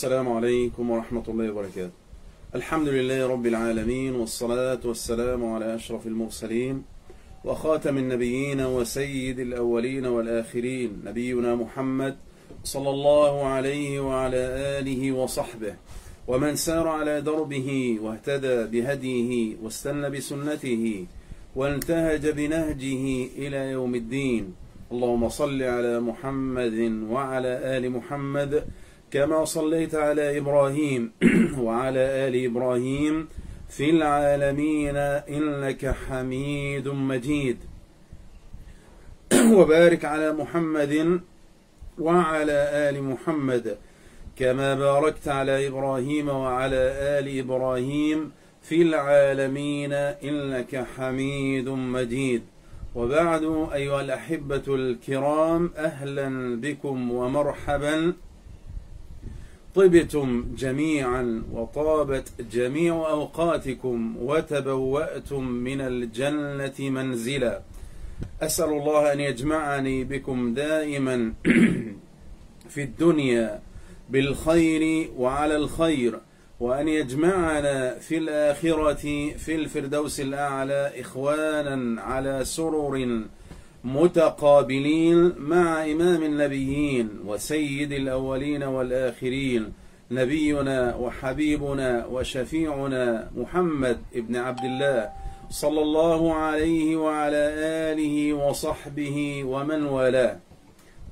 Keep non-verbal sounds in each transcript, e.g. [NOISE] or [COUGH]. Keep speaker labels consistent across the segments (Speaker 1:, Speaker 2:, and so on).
Speaker 1: السلام عليكم ورحمة الله وبركاته. الحمد لله رب العالمين والصلاة والسلام على أشرف المرسلين وخاتم النبيين وسيد الأولين والآخرين نبينا محمد صلى الله عليه وعلى آله وصحبه ومن سار على دربه واهتدى بهديه واستنى بسنته وانتهج بنهجه إلى يوم الدين. اللهم صل على محمد وعلى آل محمد كما صليت على إبراهيم [CLEARS THROAT] وعلى آل إبراهيم في العالمين إنك حميد مجيد. [CLEARS THROAT] وبارك على محمد وعلى آل محمد كما باركت على إبراهيم وعلى آل إبراهيم في العالمين إنك حميد مجيد. وبعد أيها الأحبة الكرام أهلا بكم ومرحبا. طبتم جميعا وطابت جميع أوقاتكم وتبوأتم من الجنة منزلا. أسأل الله أن يجمعني بكم دائما [CLEARS THROAT] في الدنيا بالخير وعلى الخير وأن يجمعنا في الآخرة في الفردوس الأعلى إخوانا على سرر متقابلين مع إمام النبيين وسيد الأولين والآخرين نبينا وحبيبنا وشفيعنا محمد ابن عبد الله صلى الله عليه وعلى آله وصحبه ومن والاه.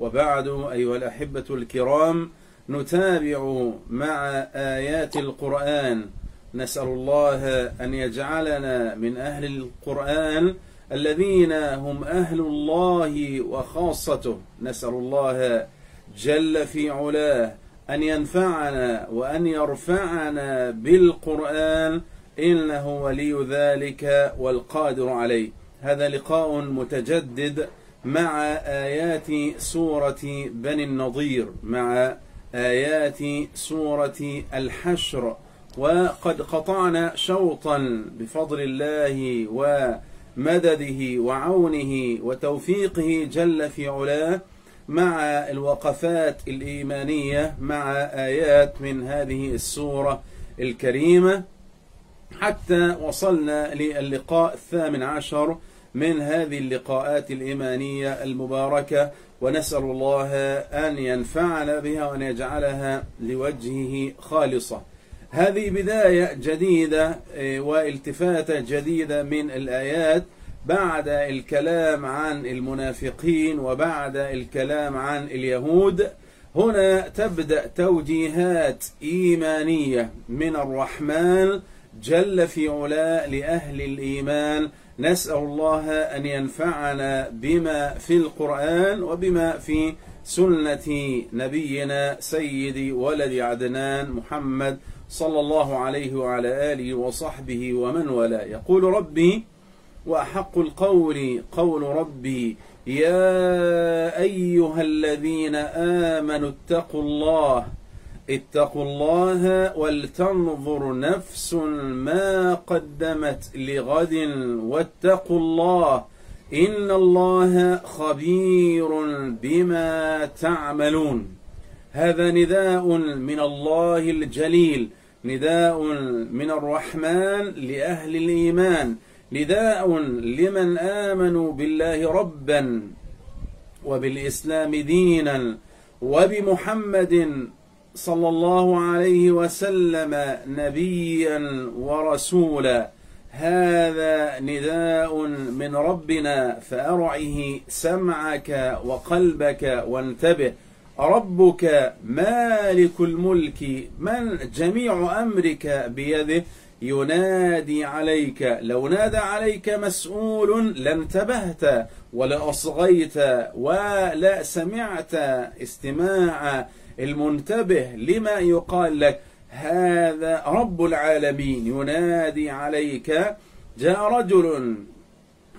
Speaker 1: وبعد أيها الأحبة الكرام نتابع مع آيات القرآن. نسأل الله أن يجعلنا من أهل القرآن الذين هم أهل الله وخاصته. نسأل الله جل في علاه أن ينفعنا وأن يرفعنا بالقرآن. إنه ولي ذلك والقادر عليه. هذا لقاء متجدد مع آيات سورة بني النضير مع آيات سورة الحشر. وقد قطعنا شوطا بفضل الله ومدده وعونه وتوفيقه جل في علاه مع الوقفات الإيمانية مع آيات من هذه السورة الكريمة. حتى وصلنا للقاء الثامن عشر من هذه اللقاءات الإيمانية المباركة ونسأل الله أن ينفعنا بها وأن يجعلها لوجهه خالصة. هذه بداية جديدة والتفاتة جديدة من الآيات بعد الكلام عن المنافقين وبعد الكلام عن اليهود. هنا تبدأ توجيهات إيمانية من الرحمن جل في علا لأهل الإيمان. نسأل الله أن ينفعنا بما في القرآن وبما في سنة نبينا سيد ولد عدنان محمد صلى الله عليه وعلى آله وصحبه ومن ولا يقول ربي وأحق القول قول ربي يا أيها الذين آمنوا اتقوا الله اتقوا الله ولتنظر نفس ما قدمت لغد واتقوا الله إن الله خبير بما تعملون. هذا نداء من الله الجليل. نداء من الرحمن لأهل الإيمان نداء لمن آمنوا بالله ربا وبالإسلام دينا وبمحمد صلى الله عليه وسلم نبيا ورسولا. هذا نداء من ربنا فأرعه سمعك وقلبك وانتبه. ربك مالك الملك من جميع أمرك بيده ينادي عليك. لو نادى عليك مسؤول لانتبهت ولا أصغيت ولا سمعت استماع المنتبه لما يقال لك. هذا رب العالمين. ينادي عليك. جاء رجل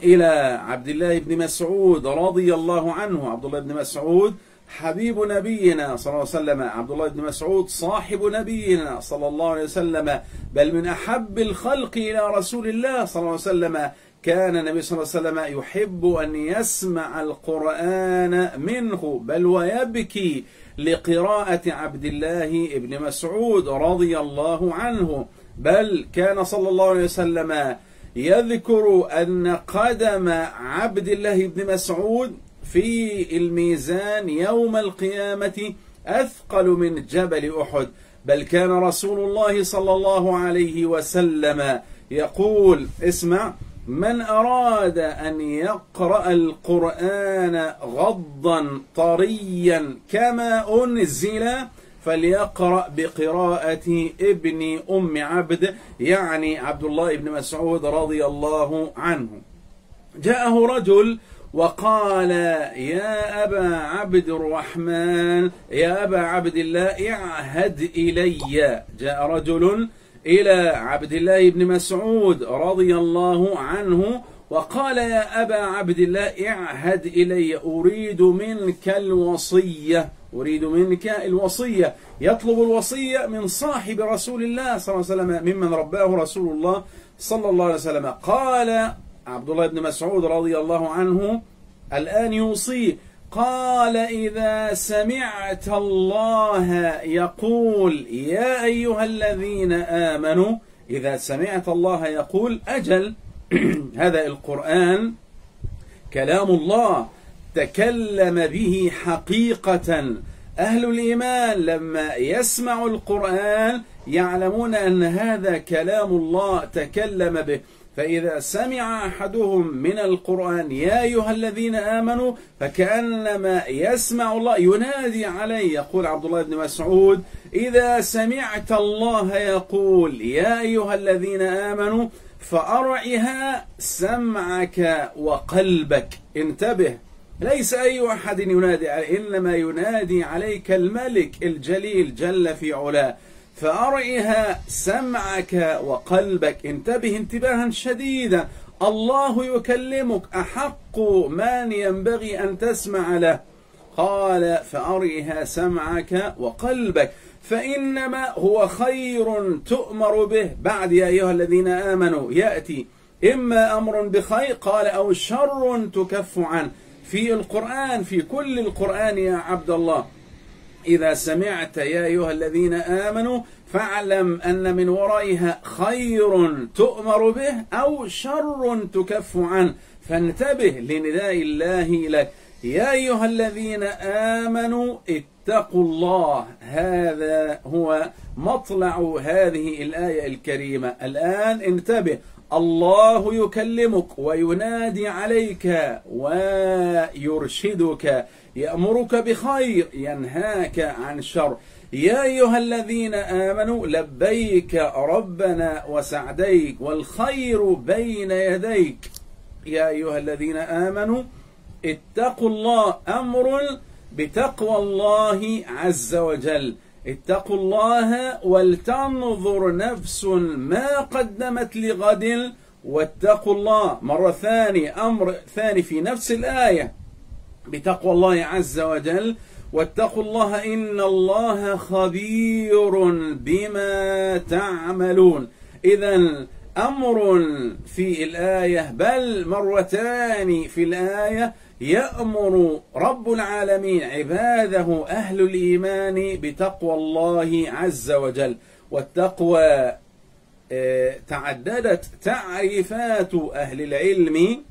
Speaker 1: إلى عبد الله بن مسعود رضي الله عنه. عبد الله بن مسعود حبيب نبينا صلى الله عليه وسلم عبد الله بن مسعود صاحب نبينا صلى الله عليه وسلم بل من أحب الخلق إلى رسول الله صلى الله عليه وسلم. كان النبي صلى الله عليه وسلم يحب أن يسمع القرآن منه بل ويبكي لقراءة عبد الله بن مسعود رضي الله عنه. بل كان صلى الله عليه وسلم يذكر أن قدم عبد الله بن مسعود في الميزان يوم القيامة أثقل من جبل أحد. بل كان رسول الله صلى الله عليه وسلم يقول اسمع من أراد أن يقرأ القرآن غضا طريا كما أنزل فليقرأ بقراءة ابن أم عبد يعني عبد الله بن مسعود رضي الله عنه. جاءه رجل وقال يا أبا عبد الرحمن يا أبا عبد الله اعهد إلي. جاء رجل إلى عبد الله بن مسعود رضي الله عنه وقال يا أبا عبد الله اعهد إلي أريد منك الوصية أريد منك الوصية. يطلب الوصية من صاحب رسول الله صلى الله عليه وسلم ممن رباه رسول الله صلى الله عليه وسلم. قال عبد الله بن مسعود رضي الله عنه الآن يوصيه قال إذا سمعت الله يقول يا أيها الذين آمنوا إذا سمعت الله يقول أجل. [CLEARS THROAT] هذا القرآن كلام الله تكلم به حقيقة. أهل الإيمان لما يسمعوا القرآن يعلمون أن هذا كلام الله تكلم به. فإذا سمع أحدهم من القرآن يا أيها الذين آمنوا فكأنما يسمع الله ينادي عليه. يقول عبد الله بن مسعود إذا سمعت الله يقول يا أيها الذين آمنوا فأرعها سمعك وقلبك انتبه. ليس أي أحد ينادي إنما ينادي عليك الملك الجليل جل في علاه. فأرعها سمعك وقلبك. انتبه انتباها شديدا. الله يكلمك. أحق من ينبغي أن تسمع له. قال فأرعها سمعك وقلبك. فإنما هو خير تؤمر به. بعد يا أيها الذين آمنوا يأتي. إما أمر بخير. قال أو شر تكف عنه. في القرآن في كل القرآن يا عبد الله. إذا سمعت يا أيها الذين آمنوا فاعلم أن من ورائها خير تؤمر به أو شر تكف عنه. فانتبه لنداء الله لك. يا أيها الذين آمنوا اتقوا الله. هذا هو مطلع هذه الآية الكريمة. الآن انتبه. الله يكلمك وينادي عليك ويرشدك يأمرك بخير ينهاك عن شر. يا أيها الذين آمنوا لبيك ربنا وسعديك والخير بين يديك. يا أيها الذين آمنوا اتقوا الله أمر بتقوى الله عز وجل. اتقوا الله ولتنظر نفس ما قدمت لغد واتقوا الله. مرة ثانية أمر ثاني في نفس الآية. بتقوى الله عز وجل. واتقوا الله إن الله خبير بما تعملون. إذا أمر في الآية بل مرتان في الآية. يأمر رب العالمين عباده أهل الإيمان بتقوى الله عز وجل. والتقوى آه، تعددت تعريفات أهل العلم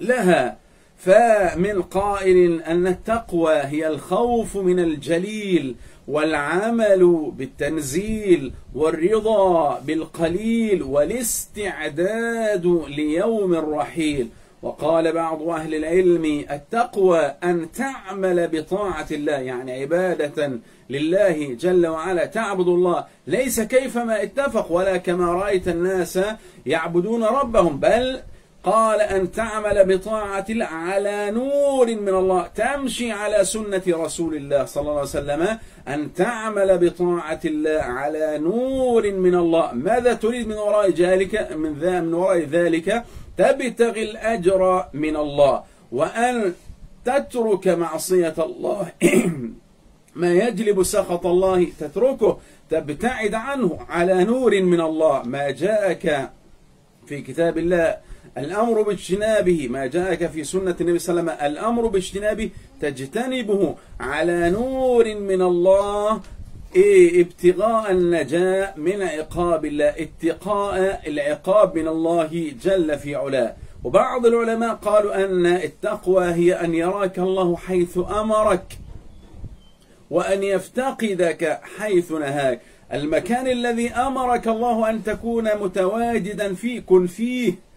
Speaker 1: لها. فمن قائل أن التقوى هي الخوف من الجليل والعمل بالتنزيل والرضا بالقليل والاستعداد ليوم الرحيل وقال بعض أهل العلم التقوى أن تعمل بطاعة الله يعني عبادة لله جل وعلا. تعبد الله ليس كيفما اتفق ولا كما رأيت الناس يعبدون ربهم بل قال أن تعمل بطاعة على نور من الله تمشي على سنة رسول الله صلى الله عليه وسلم أن تعمل بطاعة الله على نور من الله. ماذا تريد من وراء ذلك؟ من, ذا من وراء ذلك؟ تبتغي الأجر من الله وأن تترك معصية الله. [CLEARS THROAT] ما يجلب سخط الله تتركه. تبتعد عنه على نور من الله. ما جاءك في كتاب الله الأمر باجتنابه ما جاءك في سنة النبي صلى الله عليه وسلم الأمر باجتنابه تجتنبه على نور من الله إيه ابتغاء النجاة من عقاب الله اتقاء العقاب من الله جل في علاه. وبعض العلماء قالوا أن التقوى هي أن يراك الله حيث أمرك وأن يفتقدك حيث نهاك. المكان الذي أمرك الله أن تكون متواجدا فيه كن فيه.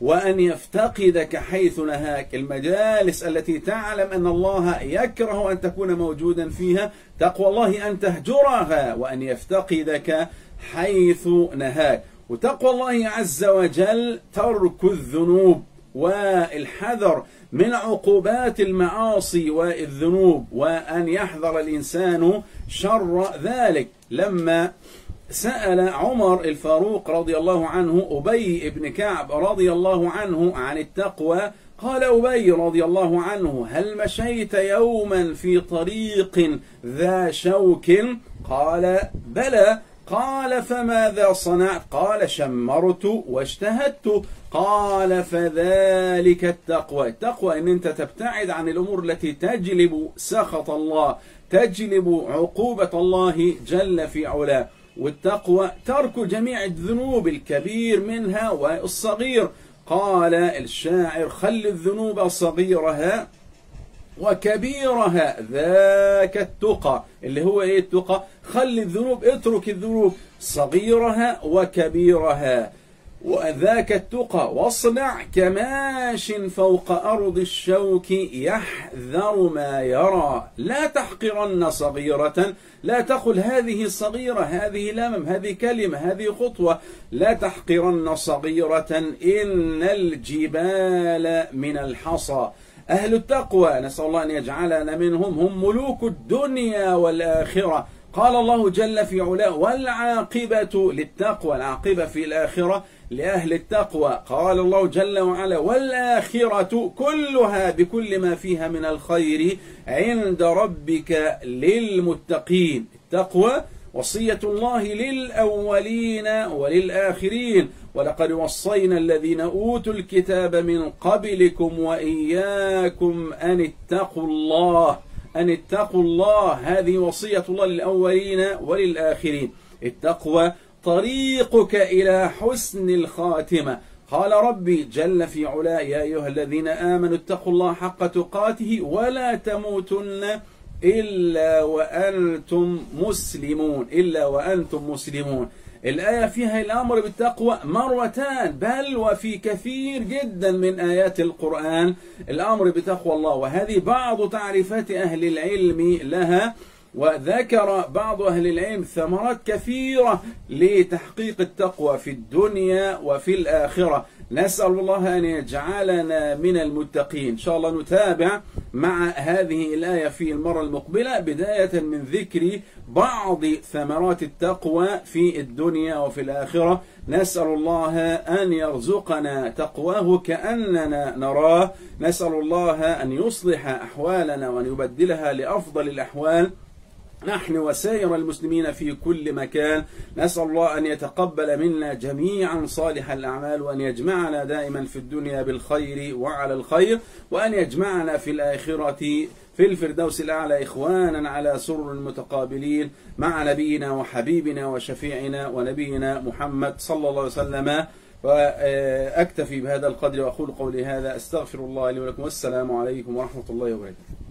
Speaker 1: وأن يفتقدك حيث نهاك. المجالس التي تعلم أن الله يكره أن تكون موجودا فيها تقوى الله أن تهجرها وأن يفتقدك حيث نهاك. وتقوى الله عز وجل ترك الذنوب والحذر من عقوبات المعاصي والذنوب وأن يحذر الإنسان شر ذلك. لما سأل عمر الفاروق رضي الله عنه أبي بن كعب رضي الله عنه عن التقوى. قال أبي رضي الله عنه هل مشيت يوما في طريق ذا شوك؟ قال بلى. قال فماذا صنعت؟ قال شمرت واجتهدت قال فذلك التقوى. التقوى إن أنت تبتعد عن الأمور التي تجلب سخط الله تجلب عقوبة الله جل في علاه. والتقوى ترك جميع الذنوب الكبير منها والصغير قال الشاعر خل الذنوب صغيرها وكبيرها ذاك التقى. اللي هو إيه التقى؟ خل الذنوب اترك الذنوب صغيرها وكبيرها. وذاك التقى واصنع كماش فوق أرض الشوك يحذر ما يرى. لا تحقرن صغيرة. لا تقل هذه صغيرة هذه لمم هذه كلمة هذه خطوة. لا تحقرن صغيرة. إن الجبال من الحصى. أهل التقوى نسأل الله أن يجعلنا منهم. هم ملوك الدنيا والآخرة. قال الله جل في علاه والعاقبة للتقوى. العاقبة في الآخرة لأهل التقوى. قال الله جل وعلا والآخرة كلها بكل ما فيها من الخير عند ربك للمتقين. التقوى وصية الله للأولين وللآخرين. ولقد وصينا الذين أوتوا الكتاب من قبلكم وإياكم أن اتقوا الله. أن اتقوا الله. هذه وصية الله للأولين وللآخرين. التقوى طريقك إلى حسن الخاتمة. قال ربي جل في علا يا أيها الذين آمنوا اتقوا الله حق تقاته ولا تموتن إلا وأنتم مسلمون. إلا وأنتم مسلمون. الآية فيها الأمر بالتقوى مرتان بل وفي كثير جدا من آيات القرآن. الأمر بتقوى الله وهذه بعض تعريفات أهل العلم لها. وذكر بعض أهل العلم ثمرات كثيرة لتحقيق التقوى في الدنيا وفي الآخرة. نسأل الله أن يجعلنا من المتقين. إن شاء الله نتابع مع هذه الآية في المرة المقبلة بداية من ذكر بعض ثمرات التقوى في الدنيا وفي الآخرة. نسأل الله أن يرزقنا تقواه كأننا نراه. نسأل الله أن يصلح أحوالنا وأن يبدلها لأفضل الأحوال. نحن وسائر المسلمين في كل مكان. نسأل الله أن يتقبل منا جميعا صالح الأعمال وأن يجمعنا دائما في الدنيا بالخير وعلى الخير وأن يجمعنا في الآخرة في الفردوس الأعلى إخوانا على سر متقابلين مع نبينا وحبيبنا وشفيعنا ونبينا محمد صلى الله عليه وسلم. وأكتفي بهذا القدر وأقول قولي هذا. أستغفر الله لي ولكم. والسلام عليكم ورحمة الله وبركاته.